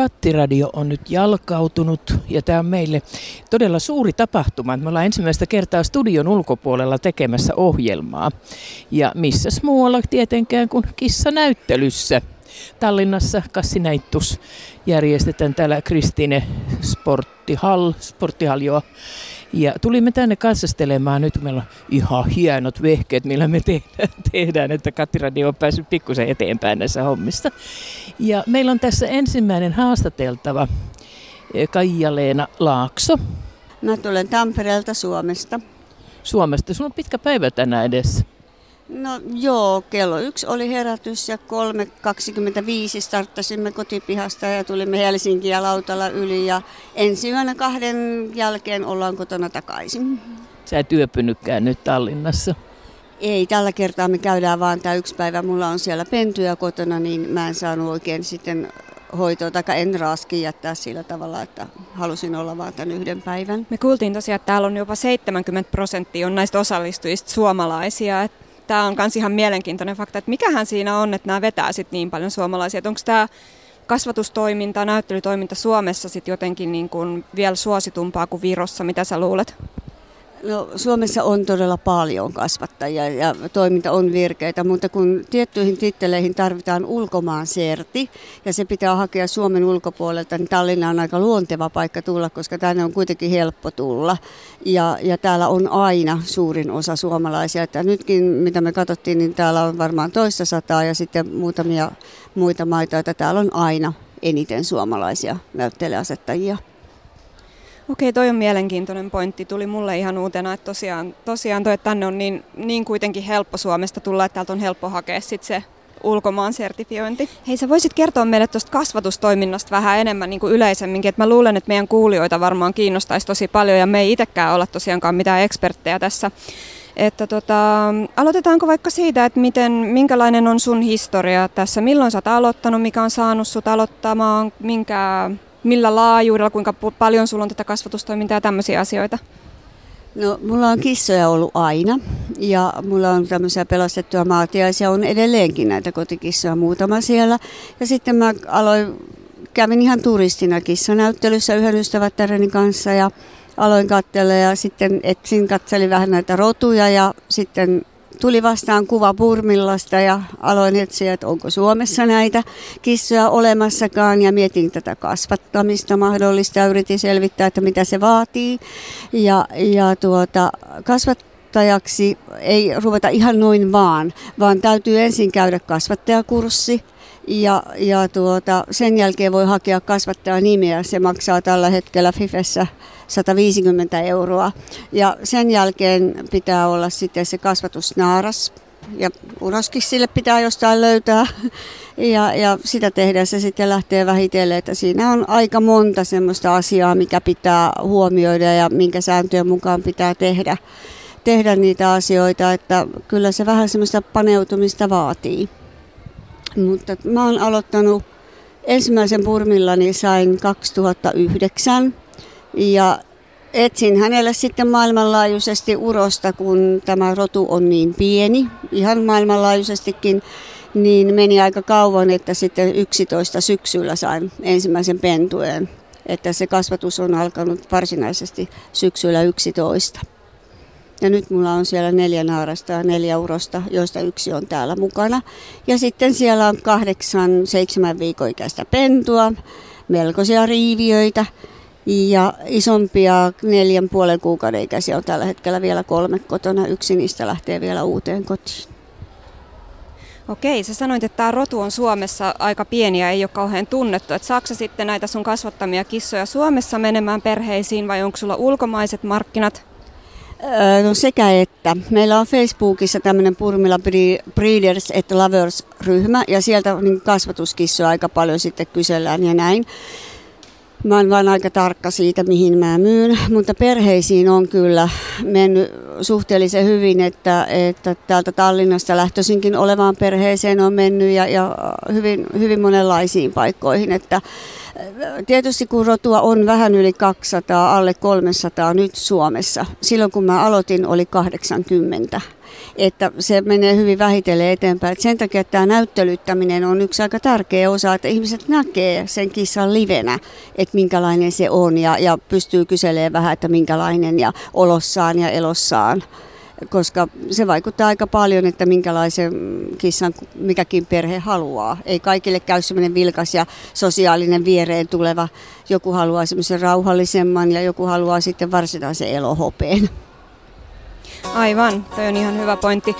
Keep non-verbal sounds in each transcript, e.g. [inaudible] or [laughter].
Kattiradio on nyt jalkautunut ja tämä on meille todella suuri tapahtuma. Me ollaan ensimmäistä kertaa studion ulkopuolella tekemässä ohjelmaa. Ja missä muualla tietenkään kuin kissanäyttelyssä. Tallinnassa kassinäittus järjestetään täällä Kristine Sporttihall, joo. Ja tulimme tänne katsastelemaan, nyt meillä on ihan hienot vehkeet, millä me tehdään, [laughs] tehdään että Kattiradio on päässyt pikkusen eteenpäin näissä hommissa. Ja meillä on tässä ensimmäinen haastateltava eh, Kaija-Leena Laakso. Mä tulen Tampereelta Suomesta. Suomesta. Sulla on pitkä päivä tänään edessä. No joo, kello yksi oli herätys ja 3.25 starttasimme kotipihasta ja tulimme Helsinkiä lautalla yli ja ensi yönä kahden jälkeen ollaan kotona takaisin. Sä et yöpynytkään nyt Tallinnassa? Ei, tällä kertaa me käydään vaan tämä yksi päivä. Mulla on siellä pentyjä kotona, niin mä en saanut oikein sitten hoitoa, tai en raaski jättää sillä tavalla, että halusin olla vaan tämän yhden päivän. Me kuultiin tosiaan, että täällä on jopa 70 prosenttia on näistä osallistujista suomalaisia. Että tämä on myös ihan mielenkiintoinen fakta, että mikähän siinä on, että nämä vetää sit niin paljon suomalaisia. onko tämä kasvatustoiminta, näyttelytoiminta Suomessa sit jotenkin niin kuin vielä suositumpaa kuin Virossa? Mitä sä luulet? No, Suomessa on todella paljon kasvattajia ja toiminta on virkeitä, mutta kun tiettyihin titteleihin tarvitaan ulkomaan serti ja se pitää hakea Suomen ulkopuolelta, niin Tallinna on aika luonteva paikka tulla, koska tänne on kuitenkin helppo tulla. Ja, ja täällä on aina suurin osa suomalaisia. Että nytkin, mitä me katsottiin, niin täällä on varmaan toista sataa ja sitten muutamia muita maita, että täällä on aina eniten suomalaisia näyttelijäasettajia. Okei, toi on mielenkiintoinen pointti. Tuli mulle ihan uutena, että tosiaan, tosiaan toi, että tänne on niin, niin kuitenkin helppo Suomesta tulla, että täältä on helppo hakea sit se ulkomaan sertifiointi. Hei, sä voisit kertoa meille tuosta kasvatustoiminnasta vähän enemmän niin kuin yleisemminkin, että mä luulen, että meidän kuulijoita varmaan kiinnostaisi tosi paljon ja me ei itsekään olla tosiaankaan mitään eksperttejä tässä. Että tota, aloitetaanko vaikka siitä, että miten, minkälainen on sun historia tässä, milloin sä oot aloittanut, mikä on saanut sut aloittamaan, minkä millä laajuudella, kuinka paljon sulla on tätä kasvatustoimintaa ja tämmöisiä asioita? No, mulla on kissoja ollut aina ja mulla on tämmöisiä pelastettuja maatiaisia, on edelleenkin näitä kotikissoja muutama siellä. Ja sitten mä aloin, kävin ihan turistina kissanäyttelyssä yhden ystävättäreni kanssa ja aloin katsella ja sitten etsin, katselin vähän näitä rotuja ja sitten tuli vastaan kuva Burmillasta ja aloin etsiä, että onko Suomessa näitä kissoja olemassakaan ja mietin tätä kasvattamista mahdollista ja yritin selvittää, että mitä se vaatii. Ja, ja tuota, kasvattajaksi ei ruveta ihan noin vaan, vaan täytyy ensin käydä kasvattajakurssi ja, ja tuota, sen jälkeen voi hakea kasvattajan nimeä. Se maksaa tällä hetkellä Fifessä 150 euroa. Ja sen jälkeen pitää olla sitten se kasvatusnaaras. Ja uroskin sille pitää jostain löytää. Ja, ja sitä tehdään se sitten lähtee vähitellen, että siinä on aika monta semmoista asiaa, mikä pitää huomioida ja minkä sääntöjen mukaan pitää tehdä, tehdä niitä asioita, että kyllä se vähän semmoista paneutumista vaatii. Mutta mä oon aloittanut ensimmäisen purmillani sain 2009 ja etsin hänelle sitten maailmanlaajuisesti urosta, kun tämä rotu on niin pieni, ihan maailmanlaajuisestikin, niin meni aika kauan, että sitten 11 syksyllä sain ensimmäisen pentueen. Että se kasvatus on alkanut varsinaisesti syksyllä 11. Ja nyt mulla on siellä neljä naarasta ja neljä urosta, joista yksi on täällä mukana. Ja sitten siellä on kahdeksan, seitsemän viikoikäistä pentua, melkoisia riiviöitä ja isompia neljän puolen kuukauden ikäisiä on tällä hetkellä vielä kolme kotona. Yksi niistä lähtee vielä uuteen kotiin. Okei, sä sanoit, että tämä rotu on Suomessa aika pieni ja ei ole kauhean tunnettu. Et saako sitten näitä sun kasvattamia kissoja Suomessa menemään perheisiin vai onko sulla ulkomaiset markkinat? No sekä että. Meillä on Facebookissa tämmöinen Purmilla Breeders et Lovers-ryhmä ja sieltä niin kasvatuskissoja aika paljon sitten kysellään ja näin. Mä oon vaan aika tarkka siitä, mihin mä myyn, mutta perheisiin on kyllä mennyt suhteellisen hyvin, että, että täältä Tallinnasta lähtöisinkin olevaan perheeseen on mennyt ja, ja hyvin, hyvin monenlaisiin paikkoihin, että Tietysti kun rotua on vähän yli 200, alle 300 nyt Suomessa. Silloin kun mä aloitin oli 80 että se menee hyvin vähitellen eteenpäin. Et sen takia että tämä näyttelyttäminen on yksi aika tärkeä osa, että ihmiset näkee sen kissan livenä, että minkälainen se on ja, ja pystyy kyselemään vähän, että minkälainen ja olossaan ja elossaan koska se vaikuttaa aika paljon, että minkälaisen kissan mikäkin perhe haluaa. Ei kaikille käy semmoinen vilkas ja sosiaalinen viereen tuleva. Joku haluaa semmoisen rauhallisemman ja joku haluaa sitten varsinaisen elohopeen. Aivan, toi on ihan hyvä pointti.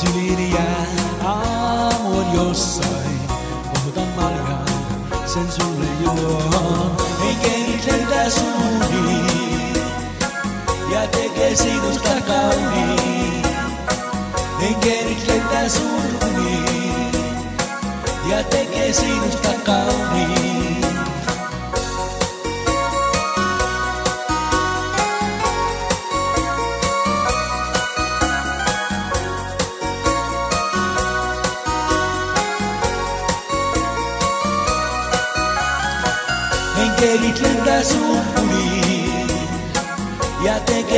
Syliiniään aamu on jossain, otan maljaa, sen sulle juon. Ei keritä suuhun ja tekee sinusta kauniin. Ei keritä suuhun ja tekee sinusta kauniin.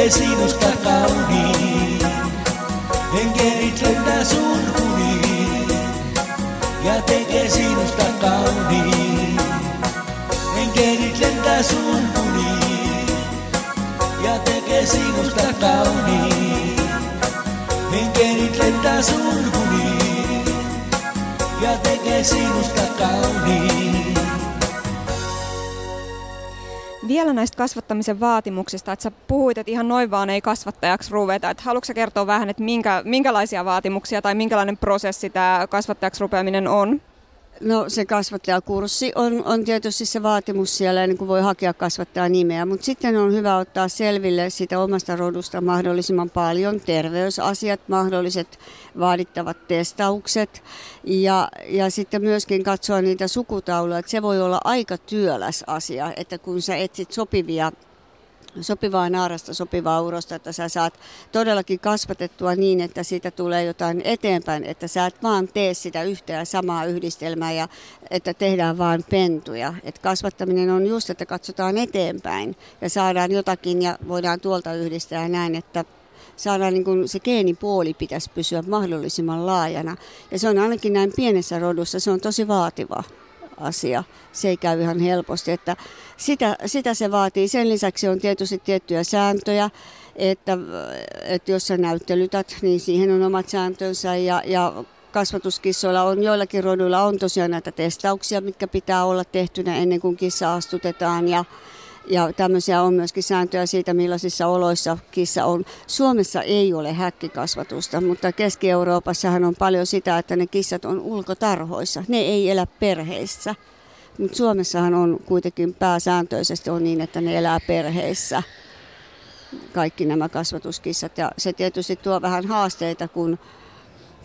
vecinos cacaurí, en Guerritlenda surjuní, ya te que si vecinos cacaurí, en Guerritlenda surjuní, ya te que si vecinos cacaurí, en Guerritlenda surjuní, ya te que si vecinos cacaurí. Vielä näistä kasvattamisen vaatimuksista, että sä puhuit, että ihan noin vaan ei kasvattajaksi ruveta. Että haluatko kertoa vähän, että minkä, minkälaisia vaatimuksia tai minkälainen prosessi tämä kasvattajaksi rupeaminen on? No se kasvattajakurssi on, on tietysti se vaatimus siellä ennen kuin voi hakea kasvattaa nimeä, mutta sitten on hyvä ottaa selville sitä omasta rodusta mahdollisimman paljon, terveysasiat, mahdolliset vaadittavat testaukset ja, ja sitten myöskin katsoa niitä sukutauluja, että se voi olla aika työläs asia, että kun sä etsit sopivia sopivaa naarasta, sopivaa urosta, että sä saat todellakin kasvatettua niin, että siitä tulee jotain eteenpäin, että sä et vaan tee sitä yhtä ja samaa yhdistelmää ja että tehdään vaan pentuja. Et kasvattaminen on just, että katsotaan eteenpäin ja saadaan jotakin ja voidaan tuolta yhdistää näin, että saadaan niin kuin se geenipuoli pitäisi pysyä mahdollisimman laajana. Ja se on ainakin näin pienessä rodussa, se on tosi vaativa asia. Se ei käy ihan helposti, että sitä, sitä se vaatii. Sen lisäksi on tietysti tiettyjä sääntöjä, että, että jos sä näyttelytät, niin siihen on omat sääntönsä ja, ja kasvatuskissoilla on, joillakin roduilla on tosiaan näitä testauksia, mitkä pitää olla tehtynä ennen kuin kissa astutetaan ja, Ja tämmöisiä on myöskin sääntöjä siitä, millaisissa oloissa kissa on. Suomessa ei ole häkkikasvatusta, mutta Keski-Euroopassahan on paljon sitä, että ne kissat on ulkotarhoissa. Ne ei elä perheissä. Mutta Suomessahan on kuitenkin pääsääntöisesti on niin, että ne elää perheissä kaikki nämä kasvatuskissat. Ja se tietysti tuo vähän haasteita, kun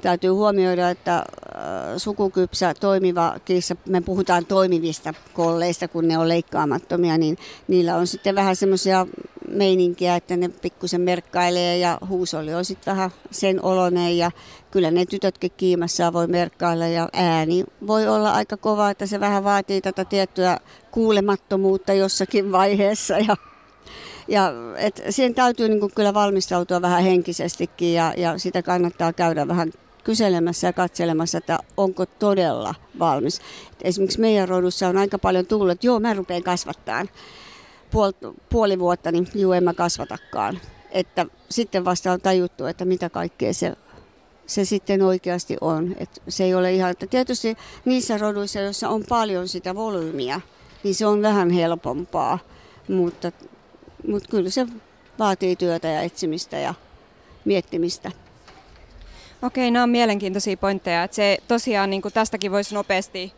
täytyy huomioida, että äh, sukukypsä toimiva kissa, me puhutaan toimivista kolleista, kun ne on leikkaamattomia, niin niillä on sitten vähän semmoisia meininkiä, että ne pikkusen merkkailee ja huusoli on sitten vähän sen oloinen ja kyllä ne tytötkin kiimassa voi merkkailla ja ääni voi olla aika kova, että se vähän vaatii tätä tiettyä kuulemattomuutta jossakin vaiheessa ja ja et siihen täytyy niin kyllä valmistautua vähän henkisestikin ja, ja sitä kannattaa käydä vähän kyselemässä ja katselemassa, että onko todella valmis. Et esimerkiksi meidän rodussa on aika paljon tullut, että joo, mä rupean kasvattaa Puol, puoli vuotta, niin juu, en mä kasvatakaan. Että sitten vasta on tajuttu, että mitä kaikkea se, se sitten oikeasti on. Et se ei ole ihan, että tietysti niissä roduissa, joissa on paljon sitä volyymiä, niin se on vähän helpompaa, mutta mutta kyllä se vaatii työtä ja etsimistä ja miettimistä. Okei, nämä on mielenkiintoisia pointteja. Että se tosiaan niin kuin tästäkin voisi nopeasti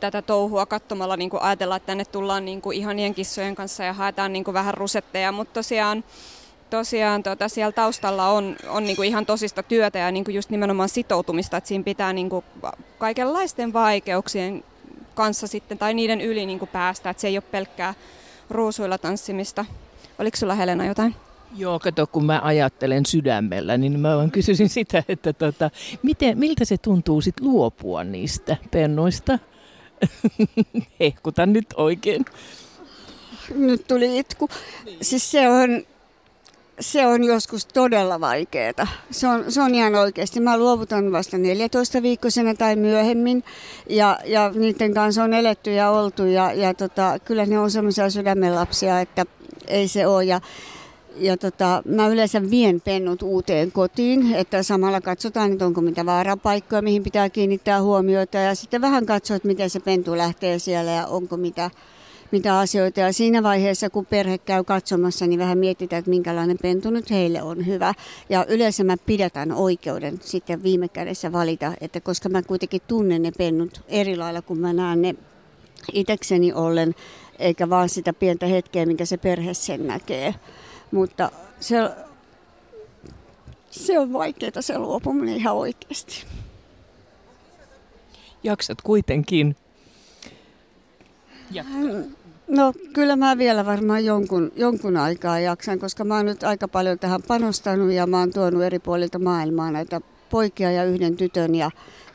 tätä touhua katsomalla niin kuin ajatella, että tänne tullaan niin kuin ihanien kissojen kanssa ja haetaan niin kuin vähän rusetteja, mutta tosiaan, tosiaan tota, siellä taustalla on, on niin kuin ihan tosista työtä ja niin kuin just nimenomaan sitoutumista, että siinä pitää niin kuin kaikenlaisten vaikeuksien kanssa sitten tai niiden yli niin kuin päästä, että se ei ole pelkkää ruusuilla tanssimista. Oliko sulla Helena jotain? Joo, kato, kun mä ajattelen sydämellä, niin mä vaan kysyisin sitä, että tota, miten, miltä se tuntuu sit luopua niistä pennoista? [laughs] Hehkutan nyt oikein. Nyt tuli itku. Siis se on, se on joskus todella vaikeaa. Se on, se on ihan oikeasti. Mä luovutan vasta 14 viikkoisena tai myöhemmin ja, ja niiden kanssa on eletty ja oltu ja, ja tota, kyllä ne on semmoisia sydämenlapsia, että ei se ole. Ja, ja tota, mä yleensä vien pennut uuteen kotiin, että samalla katsotaan, että onko mitä vaarapaikkoja, mihin pitää kiinnittää huomiota ja sitten vähän katsoa, että miten se pentu lähtee siellä ja onko mitä mitä asioita. Ja siinä vaiheessa, kun perhe käy katsomassa, niin vähän mietitään, että minkälainen pentu nyt heille on hyvä. Ja yleensä mä pidätän oikeuden sitten viime kädessä valita, että koska mä kuitenkin tunnen ne pennut eri lailla, kun mä näen ne itekseni ollen, eikä vaan sitä pientä hetkeä, minkä se perhe sen näkee. Mutta se, se on vaikeaa se luopuminen ihan oikeasti. Jaksat kuitenkin. Ja. No kyllä mä vielä varmaan jonkun, jonkun aikaa jaksan, koska mä oon nyt aika paljon tähän panostanut ja mä oon tuonut eri puolilta maailmaa näitä poikia ja yhden tytön ja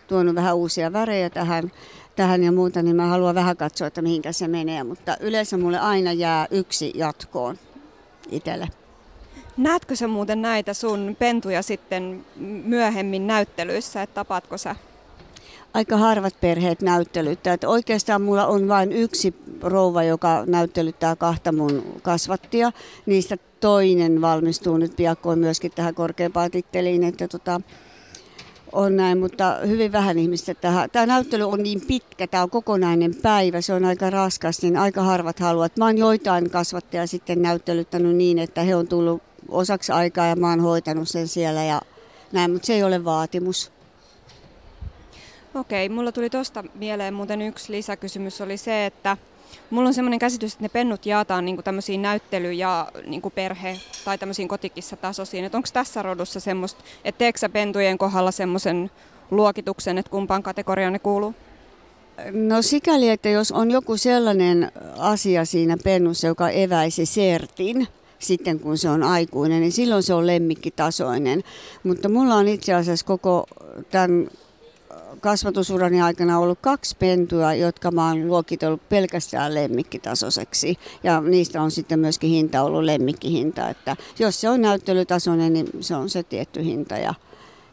tuonut vähän uusia värejä tähän, tähän ja muuta, niin mä haluan vähän katsoa, että mihinkä se menee, mutta yleensä mulle aina jää yksi jatkoon itselle. Näetkö sä muuten näitä sun pentuja sitten myöhemmin näyttelyissä, että tapaatko sä aika harvat perheet näyttelyttää. Että oikeastaan mulla on vain yksi rouva, joka näyttelyttää kahta mun kasvattia. Niistä toinen valmistuu nyt piakkoin myöskin tähän korkeampaan titteliin, että tota, on näin, mutta hyvin vähän ihmistä tähän. Tämä näyttely on niin pitkä, tämä on kokonainen päivä, se on aika raskas, niin aika harvat haluavat. Mä oon joitain kasvattajia sitten näyttelyttänyt niin, että he on tullut osaksi aikaa ja mä oon hoitanut sen siellä ja näin, mutta se ei ole vaatimus. Okei, mulla tuli tuosta mieleen muuten yksi lisäkysymys oli se, että mulla on semmoinen käsitys, että ne pennut jaetaan niin tämmöisiin näyttely- ja niin perhe- tai tämmöisiin kotikissatasoisiin. Että onko tässä rodussa semmoista, että teekö sä pentujen kohdalla semmoisen luokituksen, että kumpaan kategoriaan ne kuuluu? No sikäli, että jos on joku sellainen asia siinä pennussa, joka eväisi sertin, sitten kun se on aikuinen, niin silloin se on lemmikkitasoinen. Mutta mulla on itse asiassa koko tämän kasvatusurani aikana ollut kaksi pentua, jotka mä oon luokitellut pelkästään lemmikkitasoiseksi. Ja niistä on sitten myöskin hinta ollut lemmikkihinta. Että jos se on näyttelytasoinen, niin se on se tietty hinta. Ja,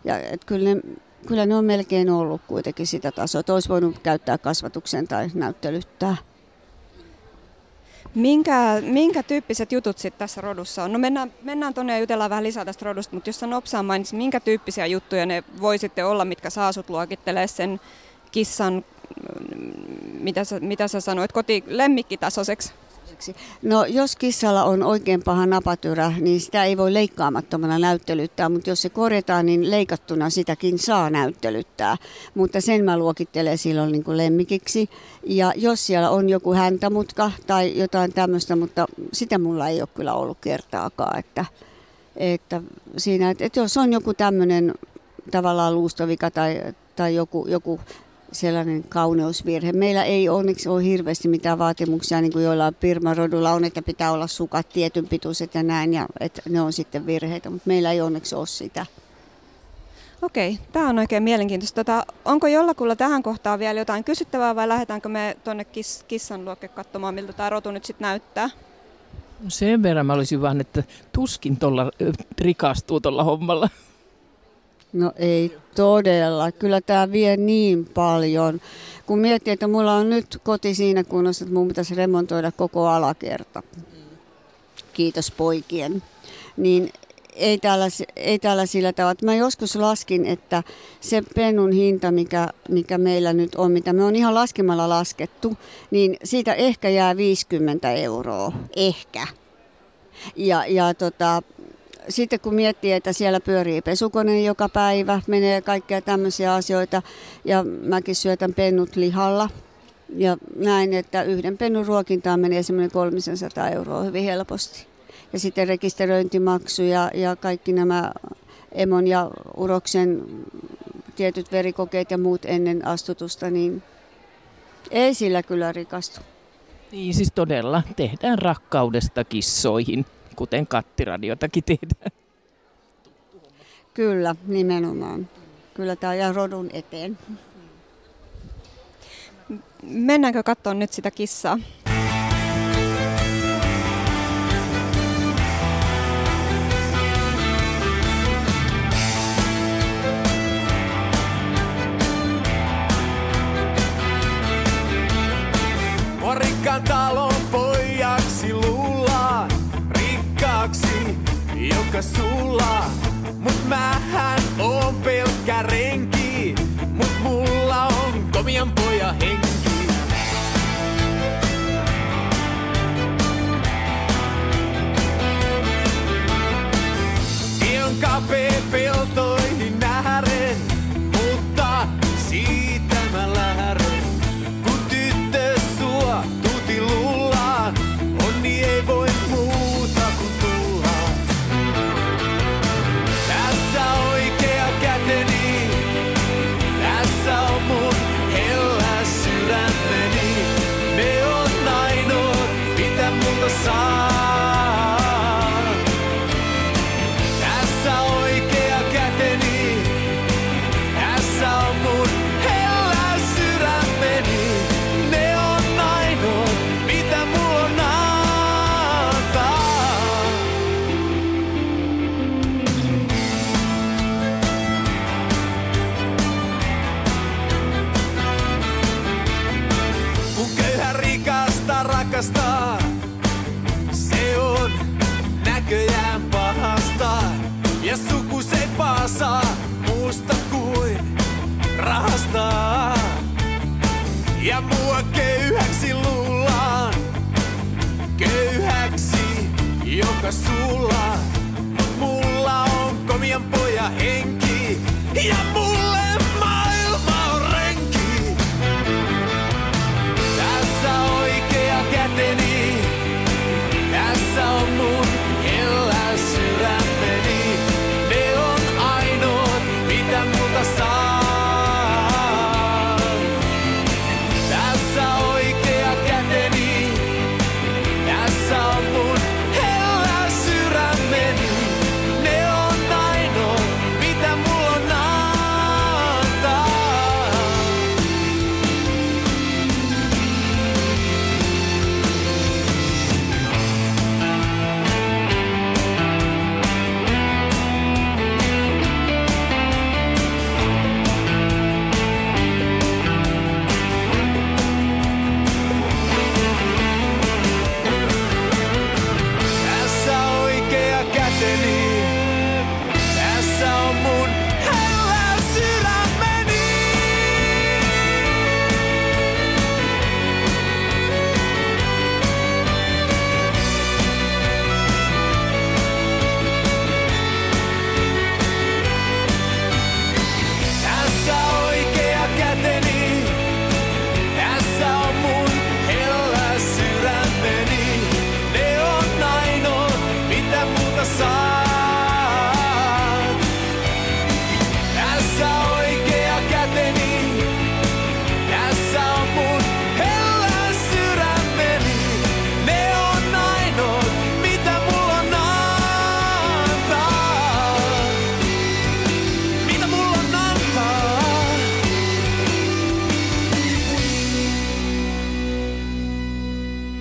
ja et kyllä, ne, kyllä ne on melkein ollut kuitenkin sitä tasoa. Että olisi voinut käyttää kasvatuksen tai näyttelyttää. Minkä, minkä tyyppiset jutut sitten tässä rodussa on? No mennään, mennään tuonne ja jutellaan vähän lisää tästä rodusta, mutta jos sä nopsaan mainitsit, minkä tyyppisiä juttuja ne voi sitten olla, mitkä saa sut luokittelee sen kissan, mitä sä, mitä sä sanoit, koti lemmikkitasoiseksi? Toiseksi. No jos kissalla on oikein paha napatyrä, niin sitä ei voi leikkaamattomana näyttelyttää, mutta jos se korjataan, niin leikattuna sitäkin saa näyttelyttää. Mutta sen mä luokittelen silloin niin kuin lemmikiksi. Ja jos siellä on joku häntämutka tai jotain tämmöistä, mutta sitä mulla ei ole kyllä ollut kertaakaan, että, että siinä, että, että jos on joku tämmöinen tavallaan luustovika tai, tai joku, joku sellainen kauneusvirhe. Meillä ei onneksi ole hirveästi mitään vaatimuksia, niin kuin joillain Pirma-rodulla on, että pitää olla sukat tietyn pituiset ja näin, ja että ne on sitten virheitä, mutta meillä ei onneksi ole sitä. Okei, tämä on oikein mielenkiintoista. Tota, onko jollakulla tähän kohtaan vielä jotain kysyttävää vai lähdetäänkö me tuonne kiss, kissan luokke katsomaan, miltä tämä rotu nyt sitten näyttää? Sen verran mä olisin vaan, että tuskin tuolla rikastuu tuolla hommalla. No ei todella. Kyllä tämä vie niin paljon. Kun miettii, että mulla on nyt koti siinä kunnossa, että mun pitäisi remontoida koko alakerta. Kiitos poikien. Niin ei täällä, ei täällä sillä tavalla. Mä joskus laskin, että se pennun hinta, mikä, mikä meillä nyt on, mitä me on ihan laskemalla laskettu, niin siitä ehkä jää 50 euroa. Ehkä. Ja, ja tota, sitten kun miettii, että siellä pyörii pesukone joka päivä, menee kaikkea tämmöisiä asioita ja mäkin syötän pennut lihalla. Ja näin, että yhden pennun ruokintaan menee semmoinen 300 euroa hyvin helposti. Ja sitten rekisteröintimaksu ja, ja kaikki nämä Emon ja Uroksen tietyt verikokeet ja muut ennen astutusta, niin ei sillä kyllä rikastu. Niin siis todella tehdään rakkaudesta kissoihin kuten kattiradiotakin tehdään. Kyllä, nimenomaan. Kyllä tämä ja rodun eteen. Mennäänkö katsomaan nyt sitä kissaa? Joka sulla. Sulla. Mulla on komian poja henki, ja mulle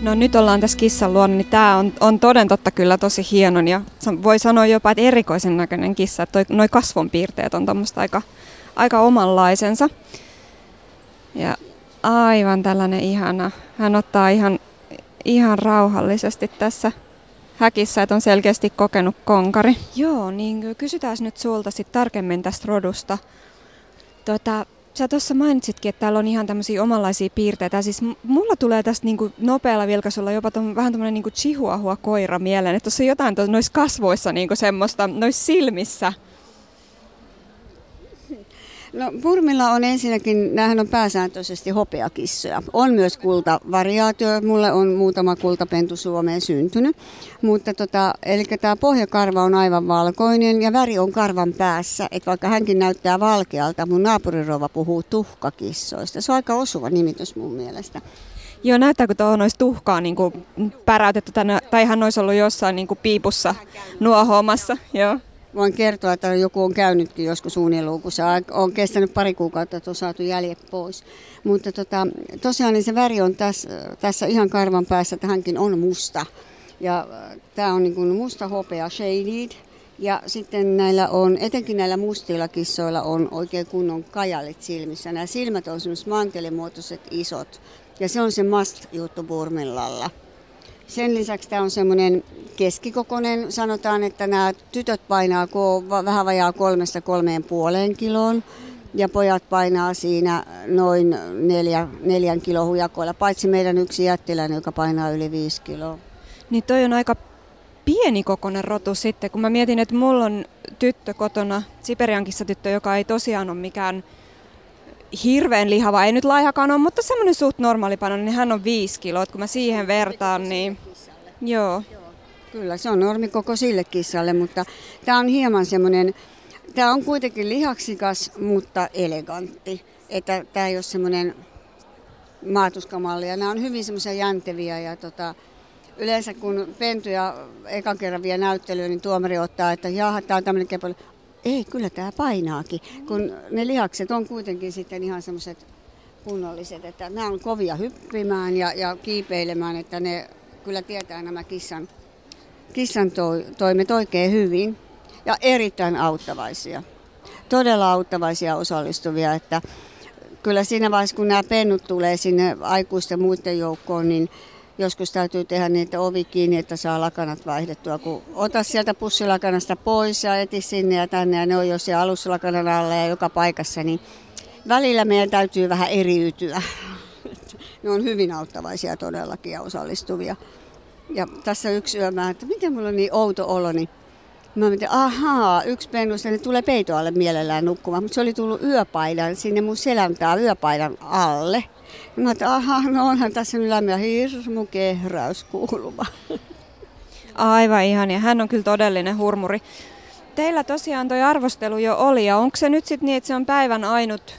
No nyt ollaan tässä kissan luona, niin tämä on, on toden totta kyllä tosi hieno ja voi sanoa jopa, että erikoisen näköinen kissa. Että kasvonpiirteet on tuommoista aika, aika omanlaisensa. Ja aivan tällainen ihana. Hän ottaa ihan, ihan rauhallisesti tässä häkissä, että on selkeästi kokenut konkari. Joo, niin kysytään nyt sulta sit tarkemmin tästä rodusta. Tota, Sä tuossa mainitsitkin, että täällä on ihan tämmöisiä omanlaisia piirteitä. Siis mulla tulee tästä niinku nopealla vilkaisulla jopa ton, vähän tämmöinen niinku chihuahua koira mieleen. Että tuossa on jotain noissa kasvoissa niinku semmoista, noissa silmissä No Purmilla on ensinnäkin, näähän on pääsääntöisesti hopeakissoja. On myös kultavariaatio, mulle on muutama kultapentu Suomeen syntynyt. Mutta tota, eli tämä pohjakarva on aivan valkoinen ja väri on karvan päässä. Että vaikka hänkin näyttää valkealta, mun naapurirova puhuu tuhkakissoista. Se on aika osuva nimitys mun mielestä. Joo, näyttääkö tuohon olisi tuhkaa niin kuin päräytetty tai hän olisi ollut jossain niin kuin piipussa nuohoamassa. Joo voin kertoa, että joku on käynytkin joskus uuniluukussa. On kestänyt pari kuukautta, että on saatu jäljet pois. Mutta tota, tosiaan niin se väri on tässä, tässä ihan karvan päässä, että hänkin on musta. Ja äh, tämä on niin kuin musta hopea shaded. Ja sitten näillä on, etenkin näillä mustilla kissoilla on oikein kunnon kajalit silmissä. Nämä silmät on semmoiset mantelimuotoiset isot. Ja se on se must juttu Burmillalla. Sen lisäksi tämä on semmoinen keskikokoinen. Sanotaan, että nämä tytöt painaa vähän vajaa kolmesta kolmeen puoleen kiloon ja pojat painaa siinä noin neljä, neljän kilon hujakoilla, paitsi meidän yksi jättiläinen, joka painaa yli viisi kiloa. Niin toi on aika pieni kokoinen rotu sitten, kun mä mietin, että mulla on tyttö kotona, Siperiankissa tyttö, joka ei tosiaan ole mikään hirveän lihava, ei nyt laihakaan ole, mutta semmoinen suht normaalipano, niin hän on viisi kiloa. Kun mä siihen vertaan, niin joo. Kyllä, se on normikoko sille kissalle, mutta tämä on hieman semmoinen, tämä on kuitenkin lihaksikas, mutta elegantti. Että tämä ei ole semmoinen maatuskamalli. Ja nämä on hyvin semmoisia jänteviä ja tota, yleensä kun pentuja ekan kerran vie näyttelyyn, niin tuomari ottaa, että jaha, tämä on tämmöinen kepoli ei, kyllä tämä painaakin, kun ne lihakset on kuitenkin sitten ihan semmoiset kunnolliset, että nämä on kovia hyppimään ja, ja kiipeilemään, että ne kyllä tietää nämä kissan, kissan to, toimet oikein hyvin ja erittäin auttavaisia. Todella auttavaisia osallistuvia, että kyllä siinä vaiheessa kun nämä pennut tulee sinne aikuisten muiden joukkoon, niin joskus täytyy tehdä niitä ovi kiinni, että saa lakanat vaihdettua. Kun ota sieltä pussilakanasta pois ja eti sinne ja tänne ja ne on jo siellä aluslakanan alla ja joka paikassa, niin välillä meidän täytyy vähän eriytyä. [laughs] Ne on hyvin auttavaisia todellakin ja osallistuvia. Ja tässä yksi yö mä, että miten mulla on niin outo olo, niin Mä mietin, ahaa, yksi pennus, ne tulee peitoalle mielellään nukkumaan, mutta se oli tullut yöpaidan sinne mun seläntaa yöpaidan alle. Mä että aha, no onhan tässä nyt lämmin hirmu kehräys kuuluva. [laughs] Aivan ihan, ja hän on kyllä todellinen hurmuri. Teillä tosiaan toi arvostelu jo oli, ja onko se nyt sitten niin, että se on päivän ainut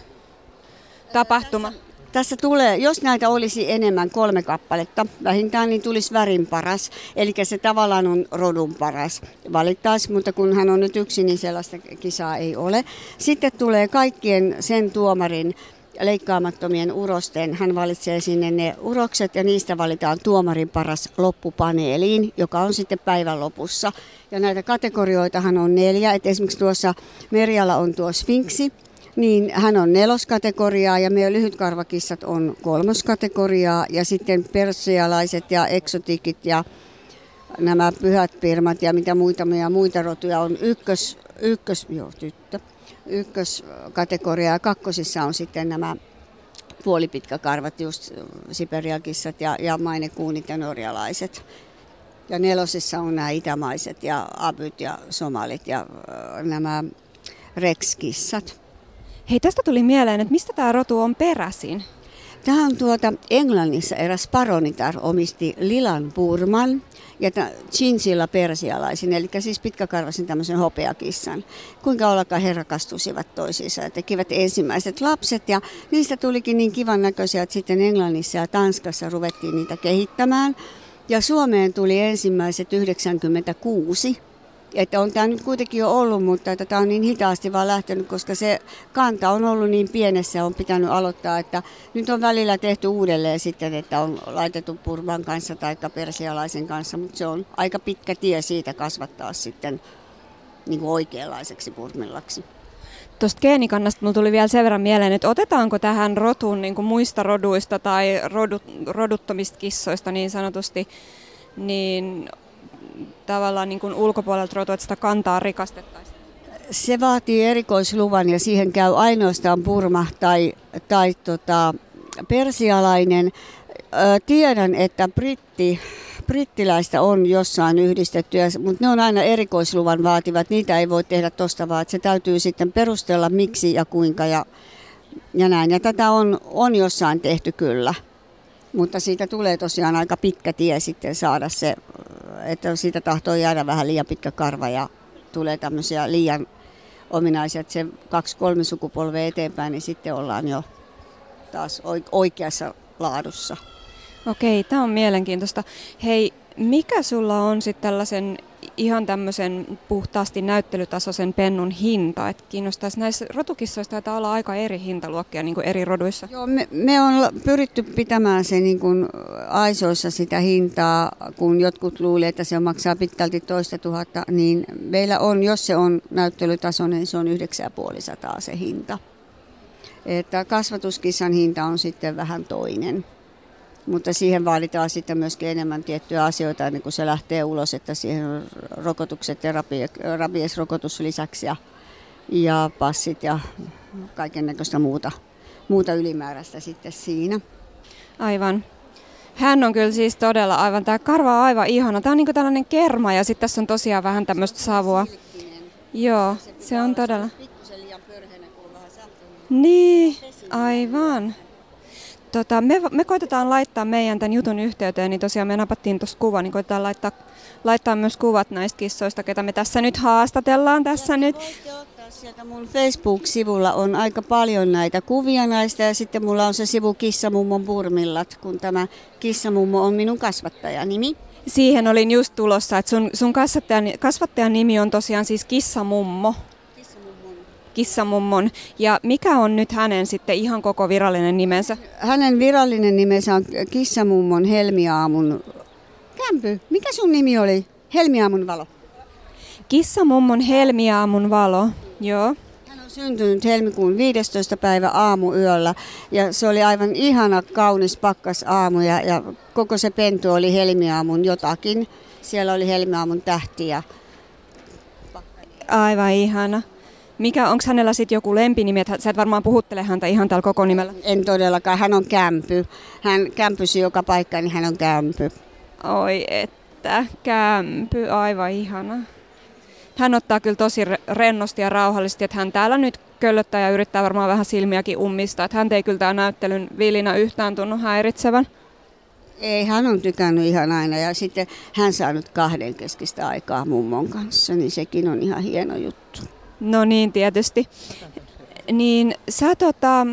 tapahtuma? Tässä tulee, jos näitä olisi enemmän kolme kappaletta vähintään, niin tulisi värin paras. Eli se tavallaan on rodun paras valittaisi, mutta kun hän on nyt yksin, niin sellaista kisaa ei ole. Sitten tulee kaikkien sen tuomarin leikkaamattomien urosten. Hän valitsee sinne ne urokset ja niistä valitaan tuomarin paras loppupaneeliin, joka on sitten päivän lopussa. Ja näitä kategorioitahan on neljä. Et esimerkiksi tuossa Merjalla on tuo Sfinksi, niin hän on neloskategoriaa ja meidän lyhytkarvakissat on kolmoskategoriaa ja sitten persialaiset ja eksotikit ja nämä pyhät pirmat ja mitä muita ja muita rotuja on ykkös, ykkös, joo tyttö, ykköskategoria ja kakkosissa on sitten nämä puolipitkäkarvat, just siperiakissat ja, ja mainekuunit ja norjalaiset. Ja nelosissa on nämä itämaiset ja abyt ja somalit ja nämä rekskissat. Hei, tästä tuli mieleen, että mistä tämä rotu on peräisin? Tämä on tuota Englannissa eräs paronitar omisti Lilan Burman ja Chinchilla persialaisin, eli siis pitkäkarvaisen tämmöisen hopeakissan. Kuinka ollakaan he rakastusivat toisiinsa ja tekivät ensimmäiset lapset ja niistä tulikin niin kivan näköisiä, että sitten Englannissa ja Tanskassa ruvettiin niitä kehittämään. Ja Suomeen tuli ensimmäiset 96 Että on tämä nyt kuitenkin jo ollut, mutta että tämä on niin hitaasti vaan lähtenyt, koska se kanta on ollut niin pienessä, on pitänyt aloittaa, että nyt on välillä tehty uudelleen sitten, että on laitettu purvan kanssa tai persialaisen kanssa, mutta se on aika pitkä tie siitä kasvattaa sitten niin kuin oikeanlaiseksi purmillaksi. Tuosta geenikannasta mulla tuli vielä sen verran mieleen, että otetaanko tähän rotuun niin kuin muista roduista tai rodut, roduttomista kissoista niin sanotusti, niin tavallaan niin kuin ulkopuolelta rotua, että sitä kantaa rikastettaisiin? Se vaatii erikoisluvan ja siihen käy ainoastaan purma tai, tai tota, persialainen. Tiedän, että britti, brittiläistä on jossain yhdistetty, mutta ne on aina erikoisluvan vaativat. Niitä ei voi tehdä tuosta vaan, se täytyy sitten perustella miksi ja kuinka ja, ja näin. Ja tätä on, on jossain tehty kyllä. Mutta siitä tulee tosiaan aika pitkä tie sitten saada se, että siitä tahtoo jäädä vähän liian pitkä karva ja tulee tämmöisiä liian ominaisia, että se kaksi-kolme sukupolvea eteenpäin, niin sitten ollaan jo taas oikeassa laadussa. Okei, tämä on mielenkiintoista. Hei, mikä sulla on sitten tällaisen ihan tämmöisen puhtaasti näyttelytasoisen pennun hinta? Et kiinnostaisi näissä rotukissoissa taitaa olla aika eri hintaluokkia niin kuin eri roduissa. Joo, me, me on pyritty pitämään se niin kuin aisoissa sitä hintaa, kun jotkut luulee, että se maksaa pitkälti toista tuhatta, niin meillä on, jos se on näyttelytasoinen, niin se on 9,5 se hinta. Että kasvatuskissan hinta on sitten vähän toinen. Mutta siihen vaaditaan sitten myöskin enemmän tiettyjä asioita ennen kuin se lähtee ulos, että siihen on rokotukset ja rabiesrokotus lisäksi ja, ja passit ja kaiken näköistä muuta, muuta ylimääräistä sitten siinä. Aivan. Hän on kyllä siis todella aivan, tämä karva on aivan ihana. Tämä on niin tällainen kerma ja sitten tässä on tosiaan vähän tämmöistä savua. Joo, se on todella. Niin, aivan. Tota, me, me koitetaan laittaa meidän tämän jutun yhteyteen, niin tosiaan me napattiin tuosta kuva, niin koitetaan laittaa, laittaa myös kuvat näistä kissoista, ketä me tässä nyt haastatellaan tässä ja nyt. Sieltä mun Facebook-sivulla on aika paljon näitä kuvia näistä ja sitten mulla on se sivu Kissamummon Purmillat, kun tämä Kissamummo on minun kasvattajanimi. Siihen olin just tulossa, että sun, sun kasvattajan, kasvattajan nimi on tosiaan siis Kissamummo kissamummon. Ja mikä on nyt hänen sitten ihan koko virallinen nimensä? Hänen virallinen nimensä on kissamummon Helmiaamun... Kämpy, mikä sun nimi oli? Helmiaamun valo. Kissamummon Helmiaamun valo, joo. Hän on syntynyt helmikuun 15. päivä aamuyöllä ja se oli aivan ihana, kaunis pakkas aamu ja, ja koko se pentu oli Helmiaamun jotakin. Siellä oli Helmiaamun tähti ja Aivan ihana. Mikä, onko hänellä sitten joku lempinimi, että sä et varmaan puhuttele häntä ihan tällä koko nimellä? En todellakaan, hän on kämpy. Hän kämpysi joka paikka, niin hän on kämpy. Oi että, kämpy, aivan ihana. Hän ottaa kyllä tosi rennosti ja rauhallisesti, että hän täällä nyt köllöttää ja yrittää varmaan vähän silmiäkin ummistaa. Että hän ei kyllä tämä näyttelyn vilinä yhtään tunnu häiritsevän. Ei, hän on tykännyt ihan aina ja sitten hän saa nyt kahden keskistä aikaa mummon kanssa, niin sekin on ihan hieno juttu. No niin, tietysti. Niin sä tota,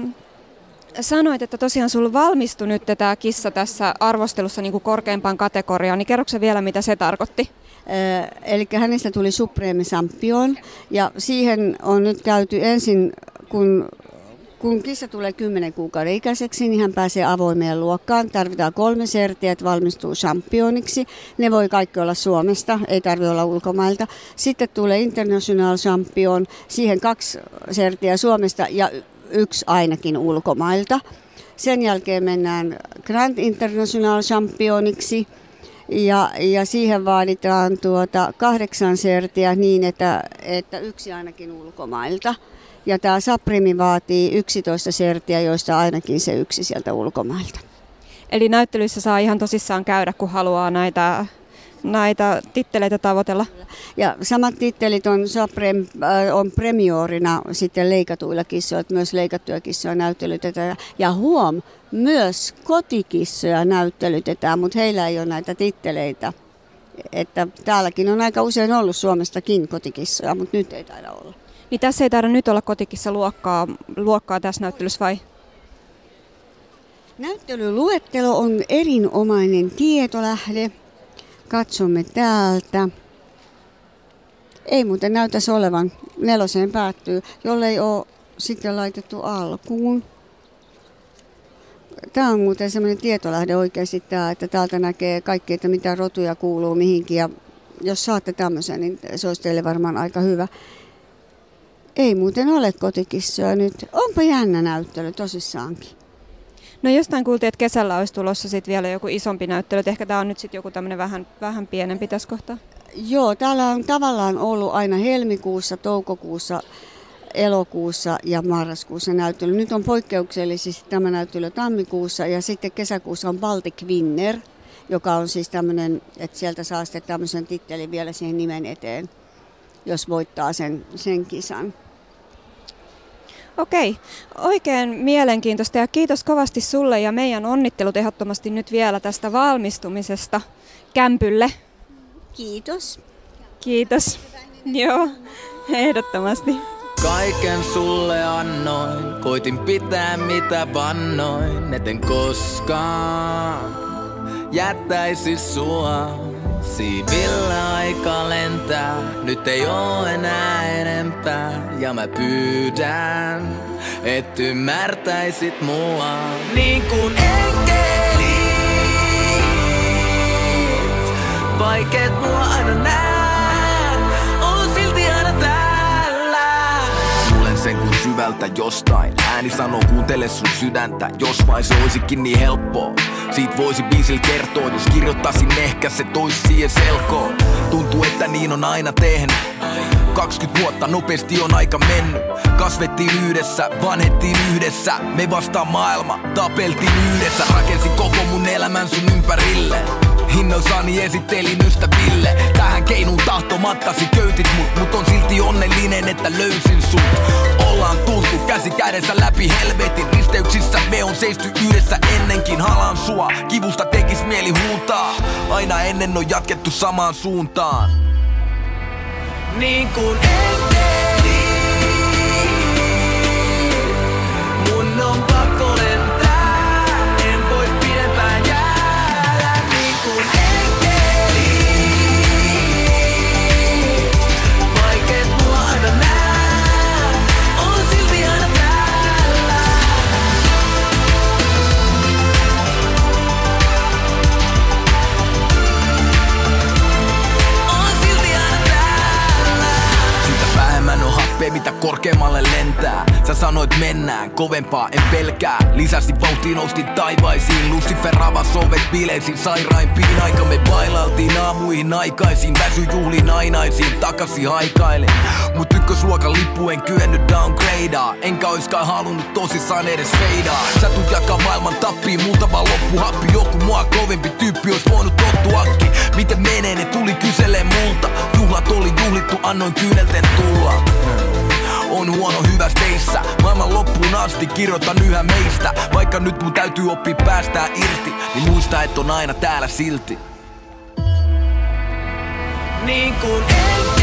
sanoit, että tosiaan sulla valmistui nyt tämä kissa tässä arvostelussa niin kuin korkeimpaan kategoriaan, niin kerroksä vielä, mitä se tarkoitti? Äh, eli hänestä tuli Supreme Champion ja siihen on nyt käyty ensin, kun kun kissa tulee 10 kuukauden ikäiseksi, niin hän pääsee avoimeen luokkaan. Tarvitaan kolme sertiä, että valmistuu championiksi. Ne voi kaikki olla Suomesta, ei tarvitse olla ulkomailta. Sitten tulee International Champion, siihen kaksi sertiä Suomesta ja yksi ainakin ulkomailta. Sen jälkeen mennään Grand International Championiksi. Ja, ja siihen vaaditaan tuota kahdeksan sertiä niin, että, että yksi ainakin ulkomailta. Ja tämä Saprimi vaatii 11 sertiä, joista ainakin se yksi sieltä ulkomailta. Eli näyttelyissä saa ihan tosissaan käydä, kun haluaa näitä, näitä titteleitä tavoitella. Ja samat tittelit on, Saprem, äh, on premiorina sitten leikatuilla kissoilla, myös leikattuja kissoja näyttelytetään. Ja huom, myös kotikissoja näyttelytetään, mutta heillä ei ole näitä titteleitä. Että täälläkin on aika usein ollut Suomestakin kotikissoja, mutta nyt ei taida olla. Niin tässä ei taida nyt olla kotikissa luokkaa, luokkaa tässä näyttelyssä vai? Näyttelyluettelo on erinomainen tietolähde. Katsomme täältä. Ei muuten näytäisi olevan. Neloseen päättyy, jollei ole sitten laitettu alkuun. Tämä on muuten semmoinen tietolähde oikeasti tämä, että täältä näkee kaikki, että mitä rotuja kuuluu mihinkin. Ja jos saatte tämmöisen, niin se olisi teille varmaan aika hyvä. Ei muuten ole kotikissoja nyt. Onpa jännä näyttely tosissaankin. No jostain kuultiin, että kesällä olisi tulossa sit vielä joku isompi näyttely. Ehkä tämä on nyt sitten joku tämmöinen vähän, vähän pienempi tässä kohtaa. Joo, täällä on tavallaan ollut aina helmikuussa, toukokuussa, elokuussa ja marraskuussa näyttely. Nyt on poikkeuksellisesti tämä näyttely tammikuussa ja sitten kesäkuussa on Baltic Winner, joka on siis tämmöinen, että sieltä saa sitten tämmöisen tittelin vielä siihen nimen eteen, jos voittaa sen, sen kisan. Okei, oikein mielenkiintoista ja kiitos kovasti sulle ja meidän onnittelut ehdottomasti nyt vielä tästä valmistumisesta kämpylle. Kiitos. Kiitos. Joo, ehdottomasti. Kaiken sulle annoin, koitin pitää mitä vannoin, eten koskaan jättäisi sua. Siivillä aika lentää, nyt ei oo enää enempää, ja mä pyydän, et ymmärtäisit mua. Niin kuin enkelit, vaikeet mua aina nää, syvältä jostain. Ääni sanoo kuuntele sun sydäntä. Jos vain se olisikin niin helppoa. Siitä voisi biisil kertoa Jos kirjoittaisin ehkä se tois siihen selkoon. Tuntuu että niin on aina tehnyt. 20 vuotta nopeasti on aika mennyt. Kasvettiin yhdessä, vanhettiin yhdessä. Me vastaan maailma, tapeltiin yhdessä. Rakensin koko mun elämän sun ympärille Hinnoissani esittelin ystäville Tähän keinuun tahtomattasi köytit mut. Mut on silti onnellinen, että löysin sut. Ollaan tultu käsi kädessä läpi helvetin. Risteyksissä me on seisty yhdessä ennenkin. Halan sua, kivusta tekis mieli huutaa. Aina ennen on jatkettu samaan suuntaan. Niin kuin enkelit happea, mitä korkeammalle lentää. Sä sanoit mennään, kovempaa en pelkää. Lisäsi vauhtiin, noustin taivaisiin. Lucifer avas ovet bileisiin sairaimpiin Aika me bailaltiin aamuihin aikaisin. Väsy juhliin ainaisiin, takaisin haikailen Mut ykkösluokan lippu en kyennyt downgradea Enkä oiskaan halunnut tosissaan edes feidaa. Sä tuut jakaa maailman tappiin, multa vaan loppuhappi. Joku mua kovempi tyyppi ois voinut tottuakin Miten menee, ne tuli kyselee multa. Juhlat oli juhlittu, annoin kyynelten tulla hyvä teissä Maailman loppuun asti kirjoitan yhä meistä. Vaikka nyt mun täytyy oppia päästää irti Niin muista et on aina täällä silti. Niin kuin enkelit